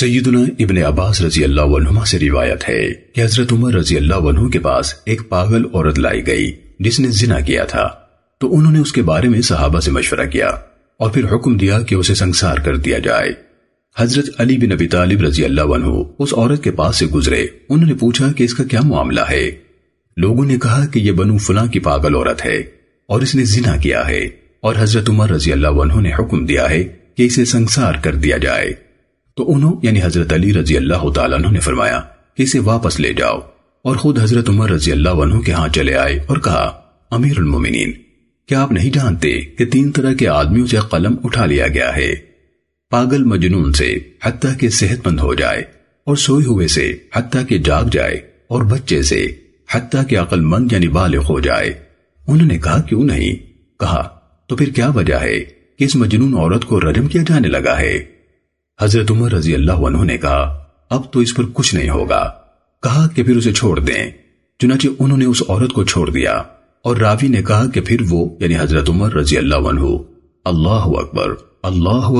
سیدنا ابن عباس رضی اللہ عنہما سے روایت ہے کہ حضرت عمر رضی اللہ عنہ کے پاس ایک پاگل عورت لائی گئی جس نے زنا کیا تھا۔ تو انہوں نے اس کے بارے میں صحابہ سے مشورہ کیا اور پھر حکم دیا کہ اسے سنسار کر دیا جائے۔ حضرت علی بن ابی طالب رضی اللہ عنہ اس عورت کے پاس سے گزرے۔ انہوں نے پوچھا کہ اس کا کیا معاملہ ہے؟ لوگوں نے کہا کہ یہ بنو فلاں کی پاگل عورت ہے اور اس نے زنا کیا ہے۔ اور حضرت عمر رضی اللہ عنہ نے حکم دیا ہے کہ اسے سنسار کر دیا جائے۔ تو انہوں یعنی حضرت علی رضی اللہ تعالیٰ عنہ نے فرمایا کہ اسے واپس لے جاؤ اور خود حضرت عمر رضی اللہ عنہ کے ہاں چلے آئے اور کہا، امیر المومنین، کیا آپ نہیں جانتے کہ تین طرح کے آدمیوں سے قلم اٹھا لیا گیا ہے؟ پاگل مجنون سے حتیٰ کہ صحت مند ہو جائے اور سوئے ہوئے سے حتیٰ کہ جاگ جائے اور بچے سے حتیٰ کہ عقل مند یعنی بالغ ہو جائے۔ انہوں نے کہا، کیوں نہیں؟ کہا، تو پھر کیا وجہ ہے کہ اس مجنون عورت کو رجم کیا جانے لگا ہے؟ حضرت عمر رضی اللہ عنہ نے کہا، اب تو اس پر کچھ نہیں ہوگا۔ کہا کہ پھر اسے چھوڑ دیں۔ چنانچہ انہوں نے اس عورت کو چھوڑ دیا۔ اور راوی نے کہا کہ پھر وہ یعنی حضرت عمر رضی اللہ عنہ، اللہ اکبر، اللہ